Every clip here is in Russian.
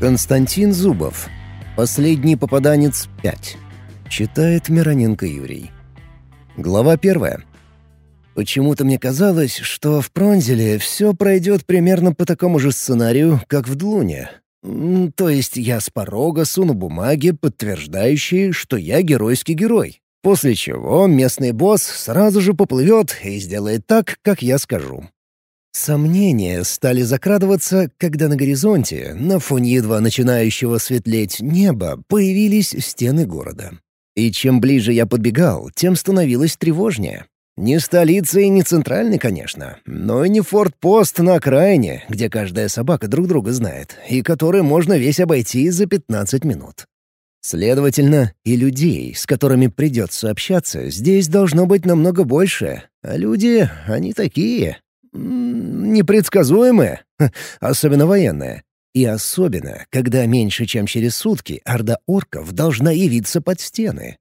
Константин Зубов. Последний попаданец 5. Читает Мироненко Юрий. Глава первая. Почему-то мне казалось, что в Пронзеле все пройдет примерно по такому же сценарию, как в Длуне. То есть я с порога суну бумаги, подтверждающие, что я геройский герой. После чего местный босс сразу же поплывет и сделает так, как я скажу. Сомнения стали закрадываться, когда на горизонте, на фоне едва начинающего светлеть неба, появились стены города. И чем ближе я подбегал, тем становилось тревожнее. Не столица и не центральный, конечно, но и не форт-пост на окраине, где каждая собака друг друга знает, и который можно весь обойти за 15 минут. Следовательно, и людей, с которыми придется общаться, здесь должно быть намного больше, а люди, они такие, непредсказуемые, особенно военные. И особенно, когда меньше чем через сутки орда орков должна явиться под стены.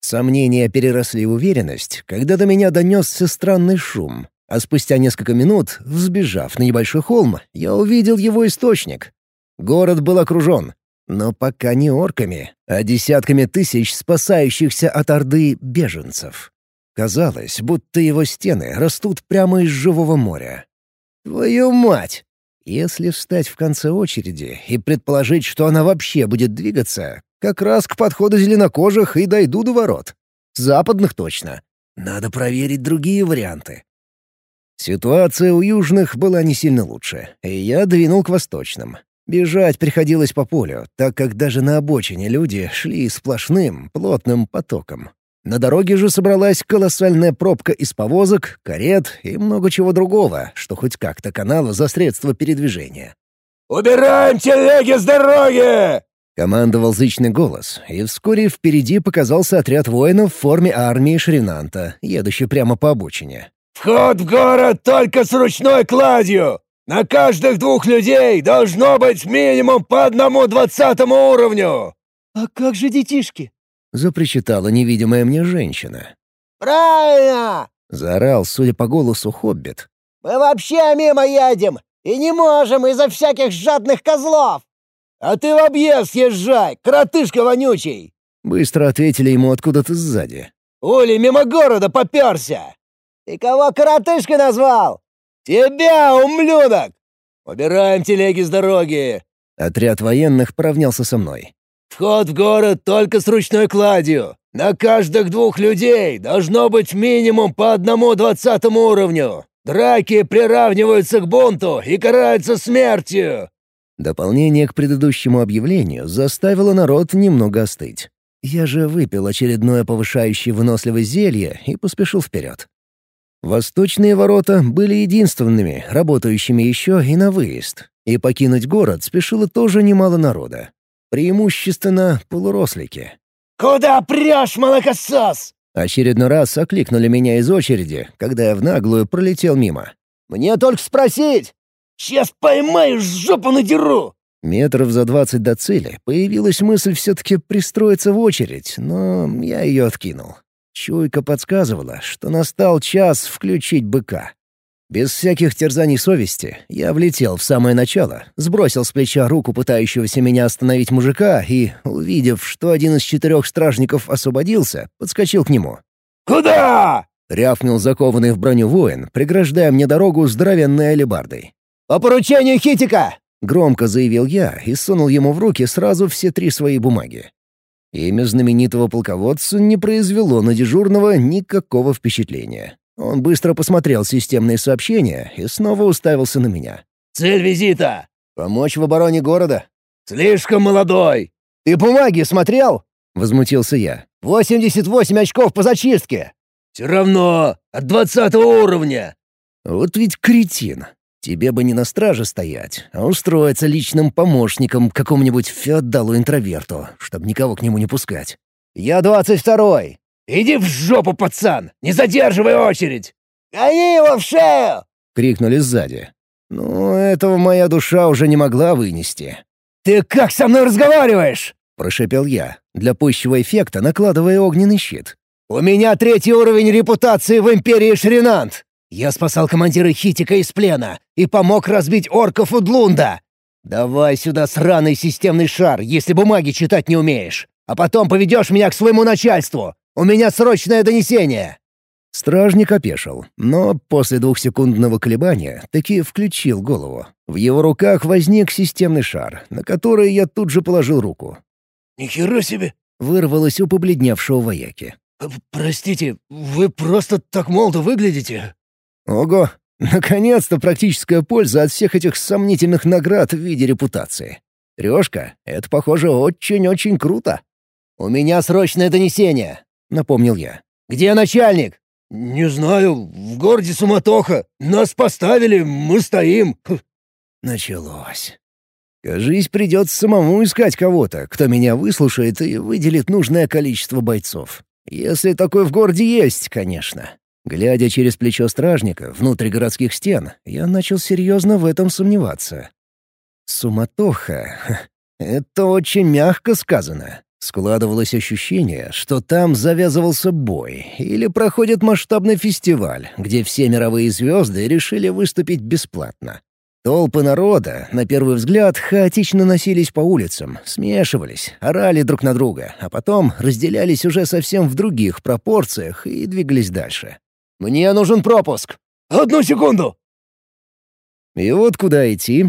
Сомнения переросли в уверенность, когда до меня донесся странный шум, а спустя несколько минут, взбежав на небольшой холм, я увидел его источник. Город был окружен, но пока не орками, а десятками тысяч спасающихся от Орды беженцев. Казалось, будто его стены растут прямо из живого моря. «Твою мать!» Если встать в конце очереди и предположить, что она вообще будет двигаться, как раз к подходу зеленокожих и дойду до ворот. Западных точно. Надо проверить другие варианты. Ситуация у южных была не сильно лучше, и я двинул к восточным. Бежать приходилось по полю, так как даже на обочине люди шли сплошным, плотным потоком. На дороге же собралась колоссальная пробка из повозок, карет и много чего другого, что хоть как-то канало за средства передвижения. «Убираем телеги с дороги!» — командовал зычный голос, и вскоре впереди показался отряд воинов в форме армии Шринанта, едущий прямо по обочине. «Вход в город только с ручной кладью! На каждых двух людей должно быть минимум по одному двадцатому уровню!» «А как же детишки?» — запричитала невидимая мне женщина. «Правильно!» — заорал, судя по голосу, хоббит. «Мы вообще мимо едем и не можем из-за всяких жадных козлов!» «А ты в объезд езжай, коротышка вонючий!» Быстро ответили ему откуда-то сзади. «Ули мимо города попёрся!» «Ты кого коротышкой назвал?» «Тебя, умлюдок! Убираем телеги с дороги!» Отряд военных поравнялся со мной. Вход в город только с ручной кладью. На каждых двух людей должно быть минимум по одному двадцатому уровню. Драки приравниваются к бунту и караются смертью». Дополнение к предыдущему объявлению заставило народ немного остыть. Я же выпил очередное повышающее выносливость зелье и поспешил вперед. Восточные ворота были единственными, работающими еще и на выезд, и покинуть город спешило тоже немало народа. Преимущественно полурослики. «Куда прешь, молокосос?» Очередной раз окликнули меня из очереди, когда я в наглую пролетел мимо. «Мне только спросить! Сейчас поймаешь, жопу надеру!» Метров за двадцать до цели появилась мысль все-таки пристроиться в очередь, но я ее откинул. Чуйка подсказывала, что настал час включить быка. Без всяких терзаний совести я влетел в самое начало, сбросил с плеча руку пытающегося меня остановить мужика и, увидев, что один из четырех стражников освободился, подскочил к нему. «Куда?» — рявкнул закованный в броню воин, преграждая мне дорогу здоровенной алебардой. «По поручению Хитика!» — громко заявил я и сунул ему в руки сразу все три свои бумаги. Имя знаменитого полководца не произвело на дежурного никакого впечатления. Он быстро посмотрел системные сообщения и снова уставился на меня. «Цель визита?» «Помочь в обороне города». «Слишком молодой». «Ты бумаги смотрел?» — возмутился я. «Восемьдесят восемь очков по зачистке». «Все равно, от двадцатого уровня». «Вот ведь кретин. Тебе бы не на страже стоять, а устроиться личным помощником какому-нибудь феодалу-интроверту, чтобы никого к нему не пускать». «Я двадцать второй. «Иди в жопу, пацан! Не задерживай очередь!» «Гони его в шею!» — крикнули сзади. Ну, этого моя душа уже не могла вынести. «Ты как со мной разговариваешь?» — прошепел я, для пущего эффекта накладывая огненный щит. «У меня третий уровень репутации в Империи Шринант. Я спасал командира Хитика из плена и помог разбить орков у Длунда. «Давай сюда сраный системный шар, если бумаги читать не умеешь, а потом поведешь меня к своему начальству. У меня срочное донесение!» Стражник опешил, но после двухсекундного колебания таки включил голову. В его руках возник системный шар, на который я тут же положил руку. «Нихера себе!» — вырвалось у побледневшего вояки. «Простите, вы просто так молодо выглядите!» «Ого! Наконец-то практическая польза от всех этих сомнительных наград в виде репутации. Трешка — это, похоже, очень-очень круто!» «У меня срочное донесение!» — напомнил я. «Где начальник?» «Не знаю, в городе суматоха. Нас поставили, мы стоим». Началось. Кажись, придется самому искать кого-то, кто меня выслушает и выделит нужное количество бойцов. Если такой в городе есть, конечно. Глядя через плечо стражника внутрь городских стен, я начал серьезно в этом сомневаться. Суматоха — это очень мягко сказано. Складывалось ощущение, что там завязывался бой или проходит масштабный фестиваль, где все мировые звезды решили выступить бесплатно. Толпы народа, на первый взгляд, хаотично носились по улицам, смешивались, орали друг на друга, а потом разделялись уже совсем в других пропорциях и двигались дальше. «Мне нужен пропуск!» «Одну секунду!» И вот куда идти,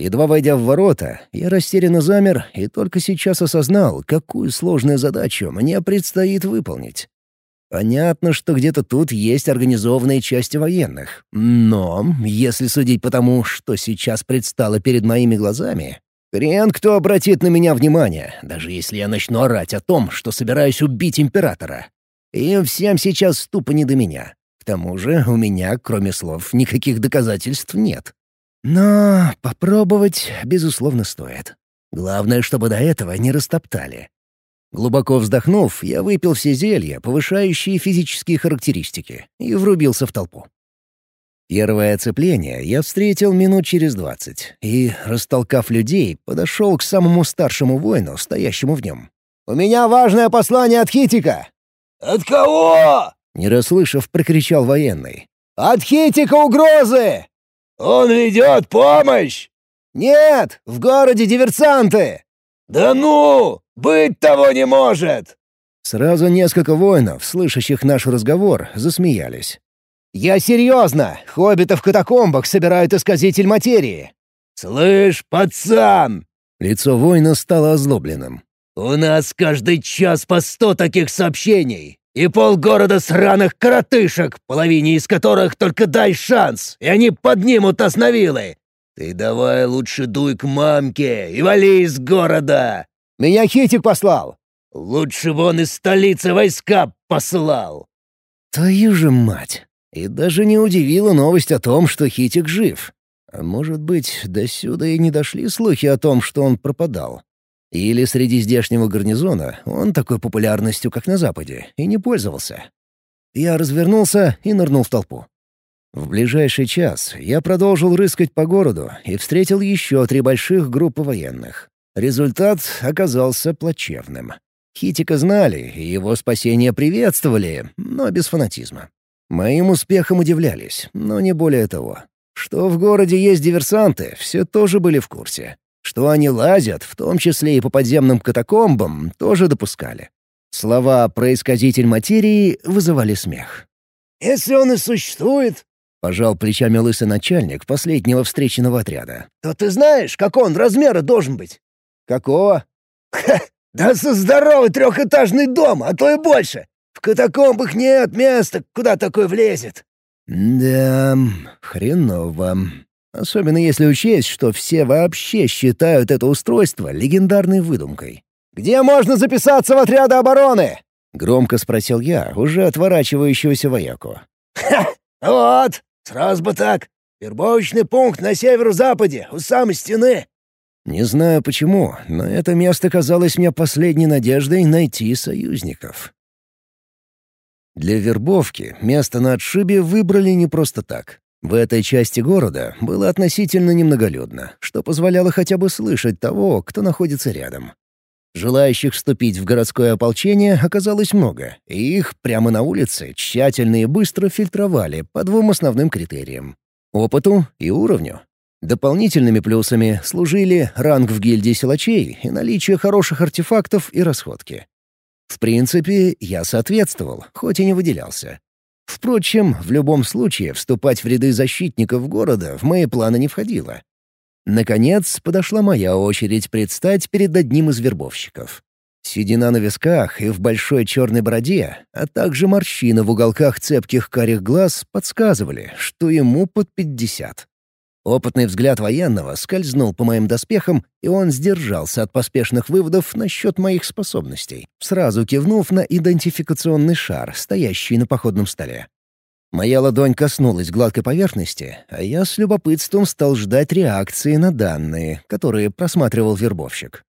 Едва войдя в ворота, я растерянно замер и только сейчас осознал, какую сложную задачу мне предстоит выполнить. Понятно, что где-то тут есть организованные части военных. Но, если судить по тому, что сейчас предстало перед моими глазами, хрен кто обратит на меня внимание, даже если я начну орать о том, что собираюсь убить императора. Им всем сейчас тупо не до меня. К тому же у меня, кроме слов, никаких доказательств нет. Но попробовать, безусловно, стоит. Главное, чтобы до этого не растоптали. Глубоко вздохнув, я выпил все зелья, повышающие физические характеристики, и врубился в толпу. Первое оцепление я встретил минут через двадцать и, растолкав людей, подошел к самому старшему воину, стоящему в нем. «У меня важное послание от Хитика!» «От кого?» — не расслышав, прокричал военный. «От Хитика угрозы!» «Он ведет помощь!» «Нет, в городе диверсанты!» «Да ну! Быть того не может!» Сразу несколько воинов, слышащих наш разговор, засмеялись. «Я серьезно! Хоббитов в катакомбах собирают исказитель материи!» «Слышь, пацан!» Лицо воина стало озлобленным. «У нас каждый час по сто таких сообщений и полгорода сраных коротышек, половине из которых только дай шанс, и они поднимут основилы. Ты давай лучше дуй к мамке и вали из города. Меня Хитик послал. Лучше вон из столицы войска послал. Твою же мать! И даже не удивила новость о том, что Хитик жив. А может быть, до сюда и не дошли слухи о том, что он пропадал. Или среди здешнего гарнизона он такой популярностью, как на Западе, и не пользовался. Я развернулся и нырнул в толпу. В ближайший час я продолжил рыскать по городу и встретил еще три больших группы военных. Результат оказался плачевным. Хитика знали, и его спасение приветствовали, но без фанатизма. Моим успехом удивлялись, но не более того. Что в городе есть диверсанты, все тоже были в курсе. Что они лазят, в том числе и по подземным катакомбам, тоже допускали. Слова «происходитель материи» вызывали смех. «Если он и существует», — пожал плечами лысый начальник последнего встреченного отряда, «то ты знаешь, какого он размера должен быть?» «Какого?» «Ха! Да со здоровый трехэтажный дом, а то и больше! В катакомбах нет места, куда такой влезет!» «Да, хреново. Особенно если учесть, что все вообще считают это устройство легендарной выдумкой. «Где можно записаться в отряды обороны?» — громко спросил я, уже отворачивающегося вояку. «Ха! Вот! Сразу бы так! Вербовочный пункт на северо-западе, у самой стены!» Не знаю почему, но это место казалось мне последней надеждой найти союзников. Для вербовки место на отшибе выбрали не просто так. В этой части города было относительно немноголюдно, что позволяло хотя бы слышать того, кто находится рядом. Желающих вступить в городское ополчение оказалось много, и их прямо на улице тщательно и быстро фильтровали по двум основным критериям — опыту и уровню. Дополнительными плюсами служили ранг в гильдии силачей и наличие хороших артефактов и расходки. В принципе, я соответствовал, хоть и не выделялся. Впрочем, в любом случае вступать в ряды защитников города в мои планы не входило. Наконец, подошла моя очередь предстать перед одним из вербовщиков. Седина на висках и в большой черной бороде, а также морщины в уголках цепких карих глаз подсказывали, что ему под пятьдесят. Опытный взгляд военного скользнул по моим доспехам, и он сдержался от поспешных выводов насчет моих способностей, сразу кивнув на идентификационный шар, стоящий на походном столе. Моя ладонь коснулась гладкой поверхности, а я с любопытством стал ждать реакции на данные, которые просматривал вербовщик.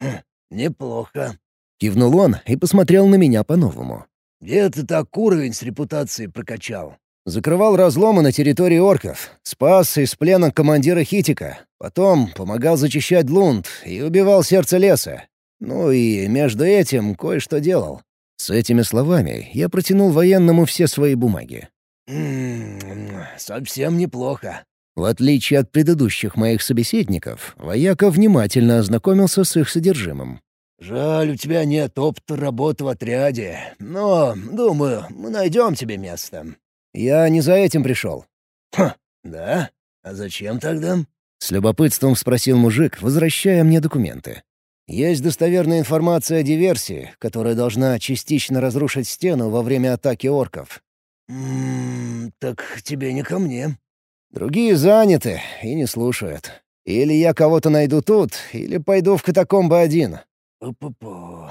«Хм, «Неплохо», — кивнул он и посмотрел на меня по-новому. «Где ты так уровень с репутацией прокачал?» Закрывал разломы на территории орков, спас из плена командира Хитика, потом помогал зачищать Лунд и убивал сердце леса. Ну и между этим кое-что делал. С этими словами я протянул военному все свои бумаги. «М-м, совсем неплохо». В отличие от предыдущих моих собеседников, вояка внимательно ознакомился с их содержимым. «Жаль, у тебя нет опыта работы в отряде, но, думаю, мы найдем тебе место. «Я не за этим пришел». «Хм, да? А зачем тогда?» С любопытством спросил мужик, возвращая мне документы. «Есть достоверная информация о диверсии, которая должна частично разрушить стену во время атаки орков». «Ммм, так тебе не ко мне». «Другие заняты и не слушают. Или я кого-то найду тут, или пойду в катакомбы один». «Пу-пу-пу.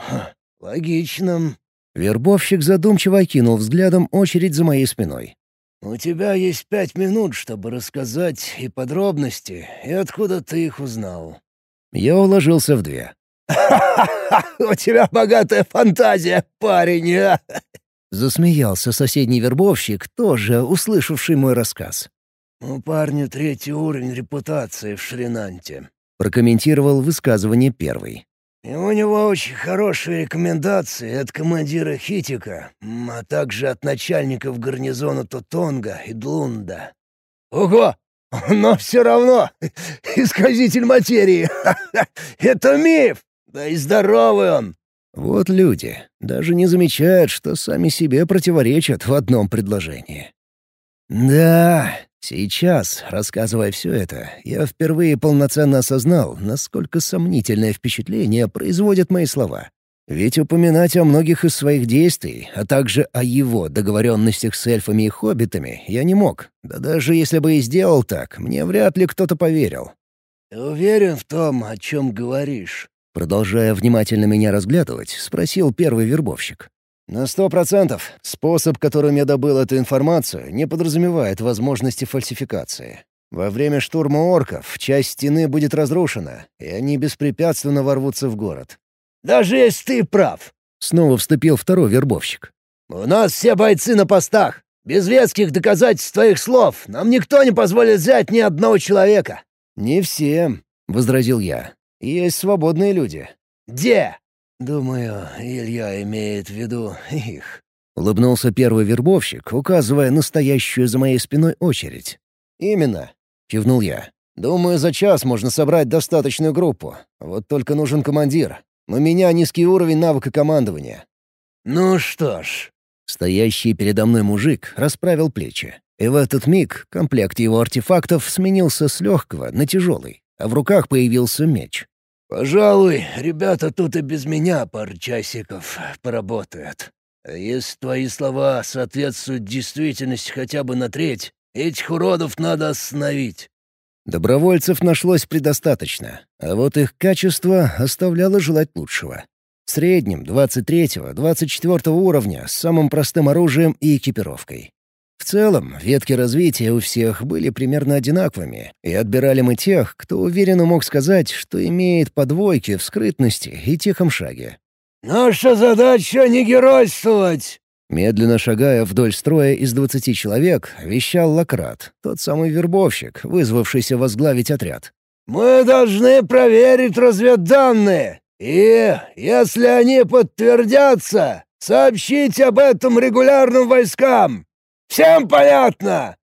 Логично. Вербовщик задумчиво окинул взглядом очередь за моей спиной. «У тебя есть пять минут, чтобы рассказать и подробности, и откуда ты их узнал». Я уложился в две. У тебя богатая фантазия, парень!» а!» Засмеялся соседний вербовщик, тоже услышавший мой рассказ. «У парня третий уровень репутации в Шринанте», — прокомментировал высказывание первый. И у него очень хорошие рекомендации от командира Хитика, а также от начальников гарнизона Тотонга и Длунда. Ого! Но все равно исказитель материи. Это миф! Да и здоровый он. Вот люди даже не замечают, что сами себе противоречат в одном предложении. Да, Сейчас, рассказывая все это, я впервые полноценно осознал, насколько сомнительное впечатление производят мои слова. Ведь упоминать о многих из своих действий, а также о его договоренностях с эльфами и хоббитами я не мог. Да даже если бы и сделал так, мне вряд ли кто-то поверил. «Ты уверен в том, о чем говоришь?» Продолжая внимательно меня разглядывать, спросил первый вербовщик. На сто процентов. Способ, которым я добыл эту информацию, не подразумевает возможности фальсификации. Во время штурма орков часть стены будет разрушена, и они беспрепятственно ворвутся в город. «Даже если ты прав!» — снова вступил второй вербовщик. «У нас все бойцы на постах. Без веских доказательств твоих слов нам никто не позволит взять ни одного человека». «Не все», — возразил я. «Есть свободные люди». «Где?» «Думаю, Илья имеет в виду их», — улыбнулся первый вербовщик, указывая настоящую за моей спиной очередь. «Именно», — кивнул я. «Думаю, за час можно собрать достаточную группу. Вот только нужен командир. У меня низкий уровень навыка командования». «Ну что ж...» Стоящий передо мной мужик расправил плечи. И в этот миг комплект его артефактов сменился с легкого на тяжелый, а в руках появился меч. «Пожалуй, ребята тут и без меня пару часиков поработают. Если твои слова соответствуют действительности хотя бы на треть, этих уродов надо остановить». Добровольцев нашлось предостаточно, а вот их качество оставляло желать лучшего. В среднем 23-24 уровня с самым простым оружием и экипировкой. В целом, ветки развития у всех были примерно одинаковыми, и отбирали мы тех, кто уверенно мог сказать, что имеет подвойки в скрытности и тихом шаге. «Наша задача — не геройствовать!» Медленно шагая вдоль строя из двадцати человек, вещал Лакрат, тот самый вербовщик, вызвавшийся возглавить отряд. «Мы должны проверить разведданные, и, если они подтвердятся, сообщить об этом регулярным войскам. Всем понятно?»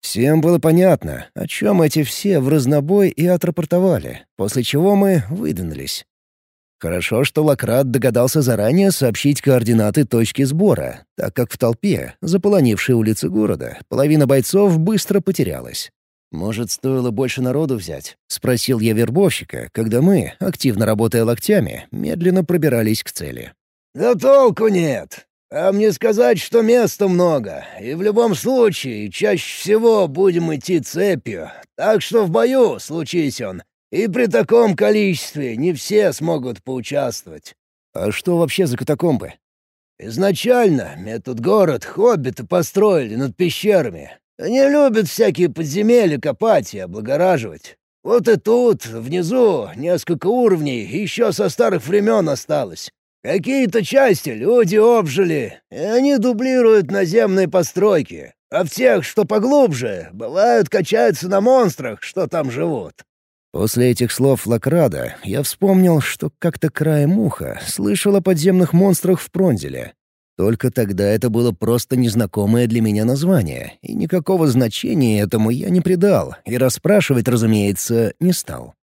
Всем было понятно, о чем эти все в разнобой и отрапортовали, после чего мы выдвинулись. Хорошо, что Лакрат догадался заранее сообщить координаты точки сбора, так как в толпе, заполонившей улицы города, половина бойцов быстро потерялась. «Может, стоило больше народу взять?» — спросил я вербовщика, когда мы, активно работая локтями, медленно пробирались к цели. «Да толку нет. А мне сказать, что места много, и в любом случае чаще всего будем идти цепью, так что в бою, случись он, и при таком количестве не все смогут поучаствовать». «А что вообще за катакомбы?» «Изначально этот город хоббиты построили над пещерами. Они любят всякие подземелья копать и облагораживать. Вот и тут, внизу, несколько уровней еще со старых времен осталось. Какие-то части люди обжили, и они дублируют наземные постройки, а в тех, что поглубже, бывают качаются на монстрах, что там живут». После этих слов Лакрада я вспомнил, что как-то краем уха слышал о подземных монстрах в Пронзеле. Только тогда это было просто незнакомое для меня название, и никакого значения этому я не придал, и расспрашивать, разумеется, не стал.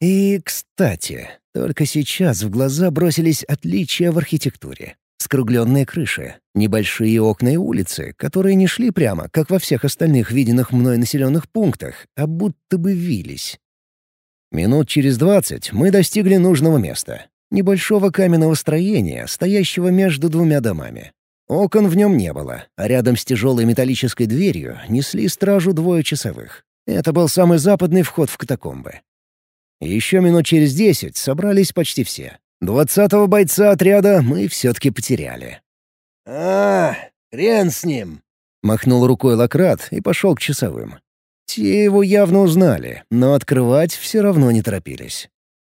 И, кстати, только сейчас в глаза бросились отличия в архитектуре. Скругленные крыши, небольшие окна и улицы, которые не шли прямо, как во всех остальных виденных мной населенных пунктах, а будто бы вились. Минут через двадцать мы достигли нужного места. Небольшого каменного строения, стоящего между двумя домами. Окон в нем не было, а рядом с тяжелой металлической дверью несли стражу двое часовых. Это был самый западный вход в катакомбы. Еще минут через десять собрались почти все. Двадцатого бойца отряда мы все-таки потеряли. «А, хрен с ним!» — махнул рукой Лакрат и пошел к часовым. Те его явно узнали, но открывать все равно не торопились.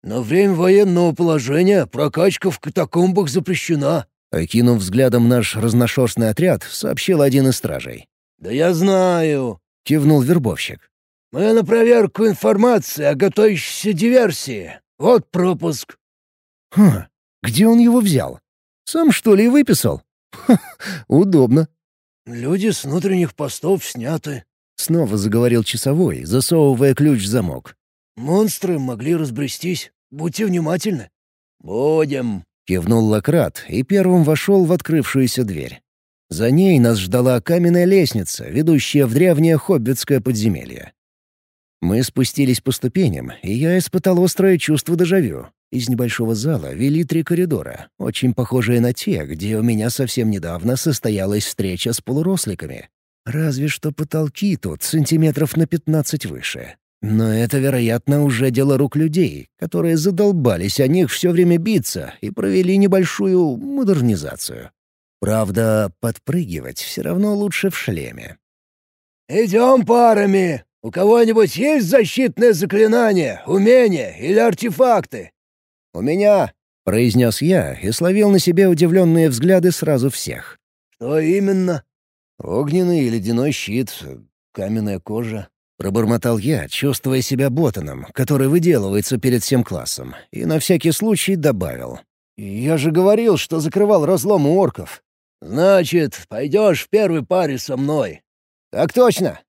«На время военного положения прокачка в катакомбах запрещена», — окинув взглядом наш разношерстный отряд, сообщил один из стражей. «Да я знаю», — кивнул вербовщик. «Мы на проверку информации о готовящейся диверсии. Вот пропуск». «Хм, где он его взял? Сам, что ли, выписал? Ха, удобно». «Люди с внутренних постов сняты», — снова заговорил часовой, засовывая ключ в замок. «Монстры могли разбрестись. Будьте внимательны». «Будем», — кивнул Лакрат и первым вошел в открывшуюся дверь. За ней нас ждала каменная лестница, ведущая в древнее хоббитское подземелье. Мы спустились по ступеням, и я испытал острое чувство дежавю. Из небольшого зала вели три коридора, очень похожие на те, где у меня совсем недавно состоялась встреча с полуросликами. Разве что потолки тут сантиметров на пятнадцать выше. Но это, вероятно, уже дело рук людей, которые задолбались о них все время биться и провели небольшую модернизацию. Правда, подпрыгивать все равно лучше в шлеме. «Идем парами!» У кого-нибудь есть защитное заклинание, умение или артефакты?» «У меня», — произнес я и словил на себе удивленные взгляды сразу всех. «Что именно?» «Огненный и ледяной щит, каменная кожа». Пробормотал я, чувствуя себя ботаном, который выделывается перед всем классом, и на всякий случай добавил. «Я же говорил, что закрывал разлом у орков». «Значит, пойдешь в первой паре со мной». «Так точно»,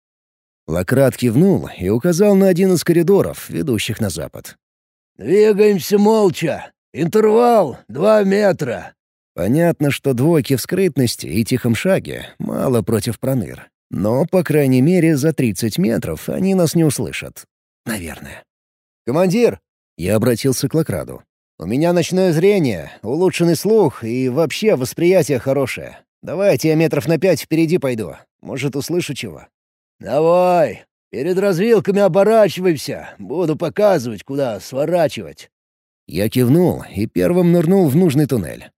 Лакрат кивнул и указал на один из коридоров, ведущих на запад. «Двигаемся молча. Интервал — два метра». Понятно, что двойки в скрытности и тихом шаге мало против проныр. Но, по крайней мере, за 30 метров они нас не услышат. Наверное. «Командир!» — я обратился к Лакраду. «У меня ночное зрение, улучшенный слух и вообще восприятие хорошее. Давайте я метров на пять впереди пойду. Может, услышу чего». «Давай, перед развилками оборачивайся, буду показывать, куда сворачивать». Я кивнул и первым нырнул в нужный туннель.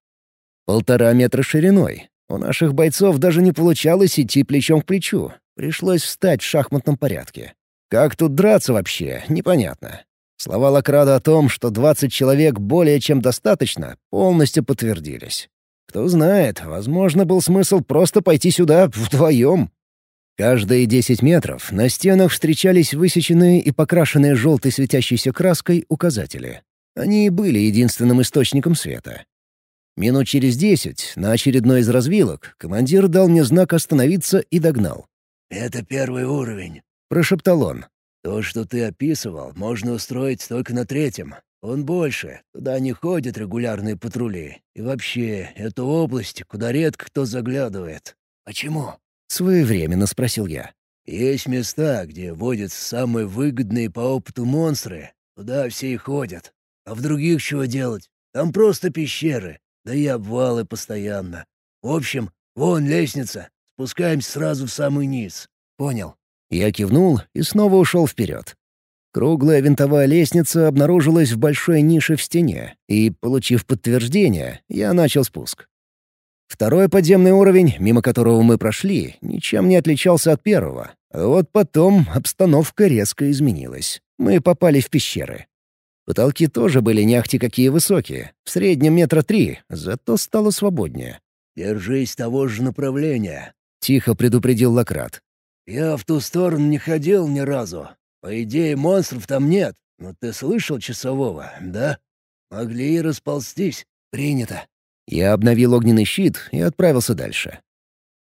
Полтора метра шириной. У наших бойцов даже не получалось идти плечом к плечу. Пришлось встать в шахматном порядке. Как тут драться вообще, непонятно. Слова Лакрада о том, что 20 человек более чем достаточно, полностью подтвердились. Кто знает, возможно, был смысл просто пойти сюда вдвоем. Каждые десять метров на стенах встречались высеченные и покрашенные желтой светящейся краской указатели. Они и были единственным источником света. Минут через десять, на очередной из развилок, командир дал мне знак остановиться и догнал. это первый уровень», — прошептал он. «То, что ты описывал, можно устроить только на третьем. Он больше, туда не ходят регулярные патрули. И вообще, это область, куда редко кто заглядывает». «Почему?» — своевременно спросил я. «Есть места, где водятся самые выгодные по опыту монстры. Туда все и ходят. А в других чего делать? Там просто пещеры, да и обвалы постоянно. В общем, вон лестница. Спускаемся сразу в самый низ». «Понял». Я кивнул и снова ушел вперед. Круглая винтовая лестница обнаружилась в большой нише в стене, и, получив подтверждение, я начал спуск. Второй подземный уровень, мимо которого мы прошли, ничем не отличался от первого. А вот потом обстановка резко изменилась. Мы попали в пещеры. Потолки тоже были не ахти какие высокие, в среднем метра три, зато стало свободнее. «Держись того же направления», — тихо предупредил Лакрат. «Я в ту сторону не ходил ни разу. По идее, монстров там нет, но ты слышал часового, да? Могли и расползтись. Принято». Я обновил огненный щит и отправился дальше.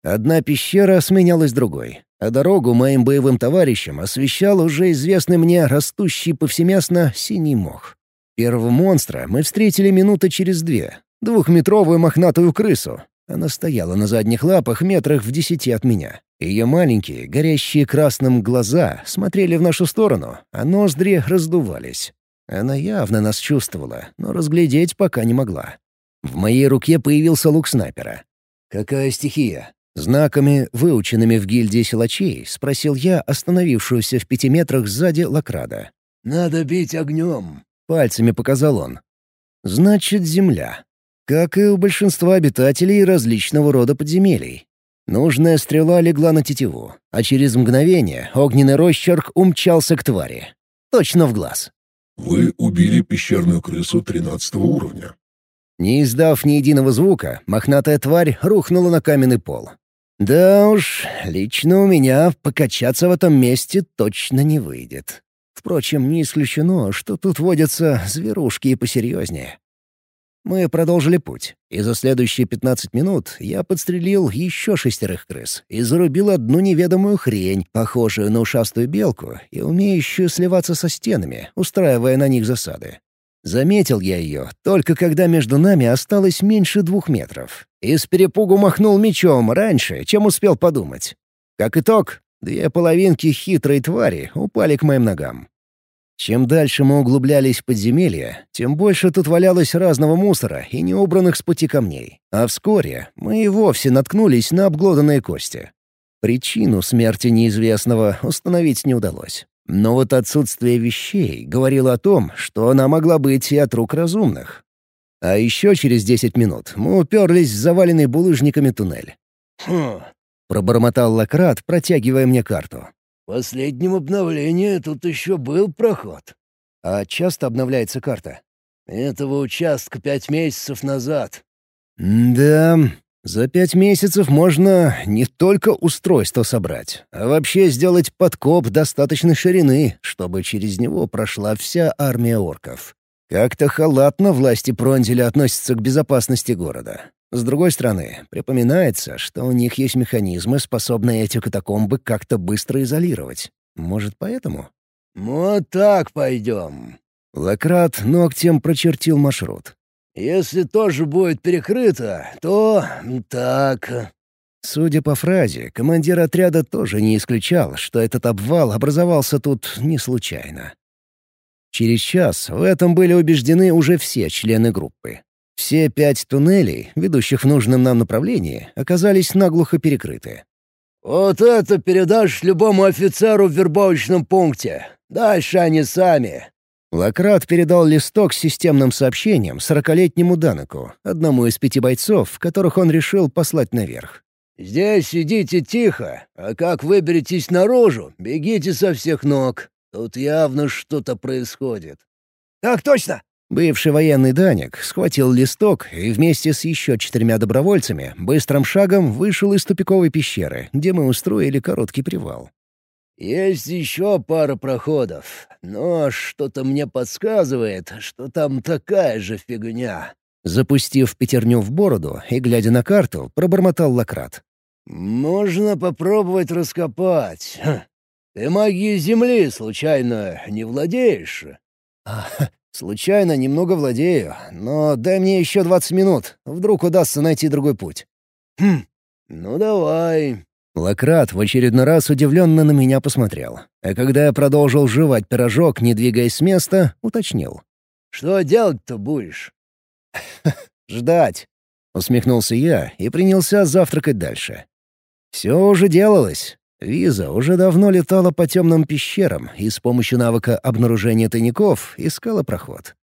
Одна пещера сменялась другой, а дорогу моим боевым товарищам освещал уже известный мне растущий повсеместно синий мох. Первого монстра мы встретили минуты через две. Двухметровую мохнатую крысу. Она стояла на задних лапах метрах в десяти от меня. Ее маленькие, горящие красным глаза смотрели в нашу сторону, а ноздри раздувались. Она явно нас чувствовала, но разглядеть пока не могла. В моей руке появился лук снайпера. «Какая стихия?» Знаками, выученными в гильдии силачей, спросил я остановившуюся в пяти метрах сзади Лакрада. «Надо бить огнем», — пальцами показал он. «Значит, земля. Как и у большинства обитателей различного рода подземелий. Нужная стрела легла на тетиву, а через мгновение огненный росчерк умчался к твари. Точно в глаз. «Вы убили пещерную крысу тринадцатого уровня. Не издав ни единого звука, мохнатая тварь рухнула на каменный пол. Да уж, лично у меня покачаться в этом месте точно не выйдет. Впрочем, не исключено, что тут водятся зверушки и посерьезнее. Мы продолжили путь, и за следующие 15 минут я подстрелил еще шестерых крыс и зарубил одну неведомую хрень, похожую на ушастую белку и умеющую сливаться со стенами, устраивая на них засады. Заметил я ее, только когда между нами осталось меньше двух метров. И с перепугу махнул мечом раньше, чем успел подумать. Как итог, две половинки хитрой твари упали к моим ногам. Чем дальше мы углублялись в подземелье, тем больше тут валялось разного мусора и неубранных с пути камней. А вскоре мы и вовсе наткнулись на обглоданные кости. Причину смерти неизвестного установить не удалось. Но вот отсутствие вещей говорило о том, что она могла быть и от рук разумных. А еще через десять минут мы уперлись в заваленный булыжниками туннель. «Хм...» — пробормотал Лакрат, протягивая мне карту. «В последнем обновлении тут еще был проход». «А часто обновляется карта?» «Этого участка пять месяцев назад». «Да, за пять месяцев можно не только устройство собрать, а вообще сделать подкоп достаточной ширины, чтобы через него прошла вся армия орков. Как-то халатно власти Пронзеля относятся к безопасности города. С другой стороны, припоминается, что у них есть механизмы, способные эти катакомбы как-то быстро изолировать. Может, поэтому? «Вот так пойдем». Лакрат ногтем прочертил маршрут. Если тоже будет перекрыто, то так». Судя по фразе, командир отряда тоже не исключал, что этот обвал образовался тут не случайно. Через час в этом были убеждены уже все члены группы. Все пять туннелей, ведущих в нужном нам направлении, оказались наглухо перекрыты. «Вот это передашь любому офицеру в вербовочном пункте. Дальше они сами. Лакрат передал листок с системным сообщением сорокалетнему Данаку, одному из пяти бойцов, которых он решил послать наверх. «Здесь сидите тихо, а как выберетесь наружу, бегите со всех ног. Тут явно что-то происходит». «Так точно!» Бывший военный Даник схватил листок и вместе с еще четырьмя добровольцами быстрым шагом вышел из тупиковой пещеры, где мы устроили короткий привал. «Есть еще пара проходов, но что-то мне подсказывает, что там такая же фигня». Запустив пятерню в бороду и глядя на карту, пробормотал Лакрат. «Можно попробовать раскопать. Ты магией земли, случайно, не владеешь?» а, «Случайно немного владею, но дай мне еще двадцать минут. Вдруг удастся найти другой путь». «Хм, ну давай». Лакрат в очередной раз удивленно на меня посмотрел, а когда я продолжил жевать пирожок, не двигаясь с места, уточнил. «Что делать-то будешь?» «Ждать», — усмехнулся я и принялся завтракать дальше. Все уже делалось. Виза уже давно летала по темным пещерам и с помощью навыка обнаружения тайников искала проход.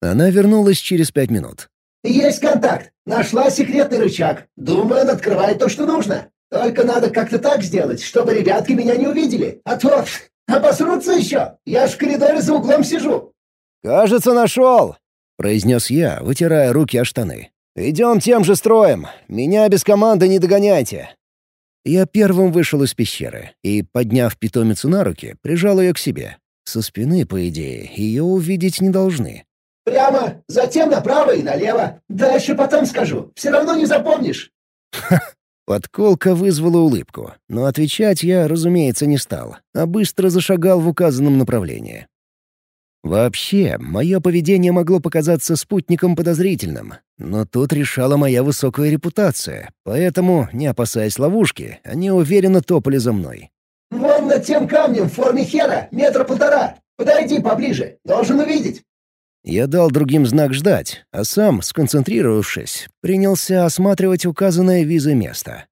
Она вернулась через пять минут. «Есть контакт. Нашла секретный рычаг. Думаю, он открывает то, что нужно. Только надо как-то так сделать, чтобы ребятки меня не увидели. А то обосрутся еще. Я ж в коридоре за углом сижу». «Кажется, нашел!» — произнес я, вытирая руки о штаны. «Идем тем же строем. Меня без команды не догоняйте». Я первым вышел из пещеры и, подняв питомицу на руки, прижал ее к себе. Со спины, по идее, ее увидеть не должны. «Прямо, затем направо и налево. Дальше потом скажу. Все равно не запомнишь». Подколка вызвала улыбку, но отвечать я, разумеется, не стал, а быстро зашагал в указанном направлении. Вообще, мое поведение могло показаться спутником подозрительным, но тут решала моя высокая репутация, поэтому, не опасаясь ловушки, они уверенно топали за мной. «Вон над тем камнем в форме хера, метра полтора. Подойди поближе, должен увидеть». Я дал другим знак ждать, а сам, сконцентрировавшись, принялся осматривать указанное визой место.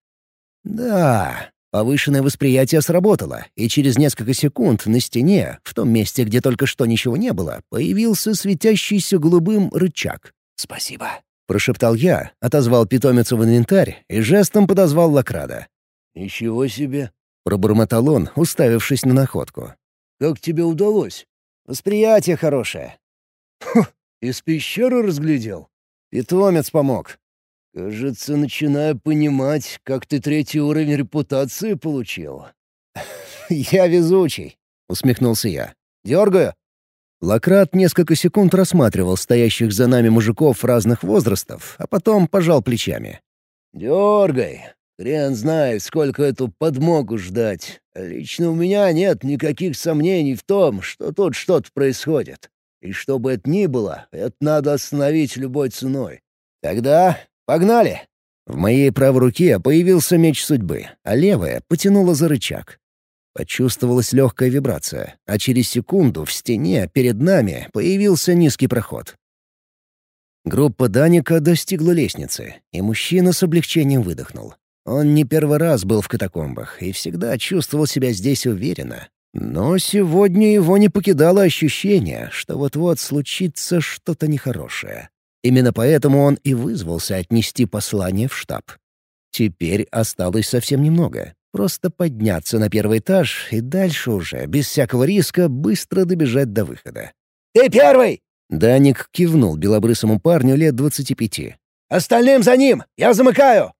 Да, Повышенное восприятие сработало, и через несколько секунд на стене, в том месте, где только что ничего не было, появился светящийся голубым рычаг. «Спасибо», — прошептал я, отозвал питомицу в инвентарь и жестом подозвал Лакрада. «Ничего себе!» — пробормотал он, уставившись на находку. «Как тебе удалось?» «Восприятие хорошее». «Хм, из пещеры разглядел?» «Питомец помог. «Кажется, начинаю понимать, как ты третий уровень репутации получил». «Я везучий», — усмехнулся я. «Дергаю?» Лакрат несколько секунд рассматривал стоящих за нами мужиков разных возрастов, а потом пожал плечами. «Дергай. Хрен знает, сколько эту подмогу ждать. Лично у меня нет никаких сомнений в том, что тут что-то происходит. И что бы это ни было, это надо остановить любой ценой. Тогда «Погнали!» В моей правой руке появился меч судьбы, а левая потянула за рычаг. Почувствовалась легкая вибрация, а через секунду в стене перед нами появился низкий проход. Группа Даника достигла лестницы, и мужчина с облегчением выдохнул. Он не первый раз был в катакомбах и всегда чувствовал себя здесь уверенно. Но сегодня его не покидало ощущение, что вот-вот случится что-то нехорошее. Именно поэтому он и вызвался отнести послание в штаб. Теперь осталось совсем немного. Просто подняться на первый этаж и дальше уже, без всякого риска, быстро добежать до выхода. «Ты первый!» Даник кивнул белобрысому парню лет двадцати пяти. «Остальным за ним! Я замыкаю!»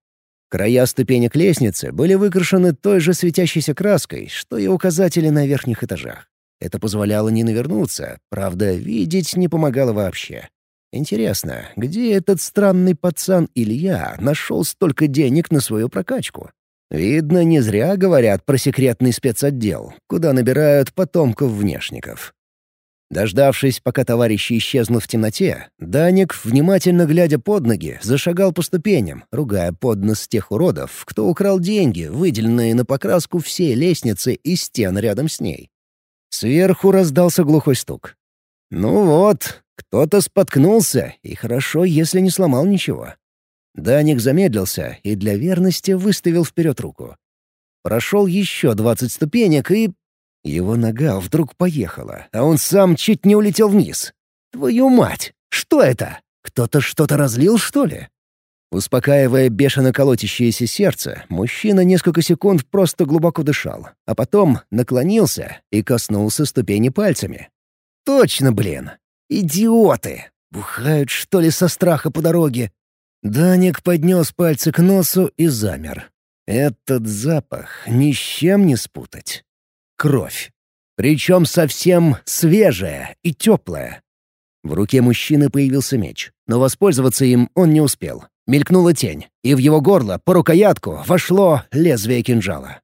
Края ступенек лестницы были выкрашены той же светящейся краской, что и указатели на верхних этажах. Это позволяло не навернуться, правда, видеть не помогало вообще. Интересно, где этот странный пацан Илья нашел столько денег на свою прокачку? Видно, не зря говорят про секретный спецотдел, куда набирают потомков-внешников. Дождавшись, пока товарищи исчезнут в темноте, Даник, внимательно глядя под ноги, зашагал по ступеням, ругая под нос тех уродов, кто украл деньги, выделенные на покраску всей лестницы и стен рядом с ней. Сверху раздался глухой стук. Ну вот, кто-то споткнулся, и хорошо, если не сломал ничего. Даник замедлился и для верности выставил вперед руку. Прошел еще двадцать ступенек, и... Его нога вдруг поехала, а он сам чуть не улетел вниз. «Твою мать! Что это? Кто-то что-то разлил, что ли?» Успокаивая бешено колотящееся сердце, мужчина несколько секунд просто глубоко дышал, а потом наклонился и коснулся ступени пальцами. «Точно, блин! Идиоты! Бухают, что ли, со страха по дороге?» Даник поднес пальцы к носу и замер. Этот запах ни с чем не спутать. Кровь. Причем совсем свежая и теплая. В руке мужчины появился меч, но воспользоваться им он не успел. Мелькнула тень, и в его горло по рукоятку вошло лезвие кинжала.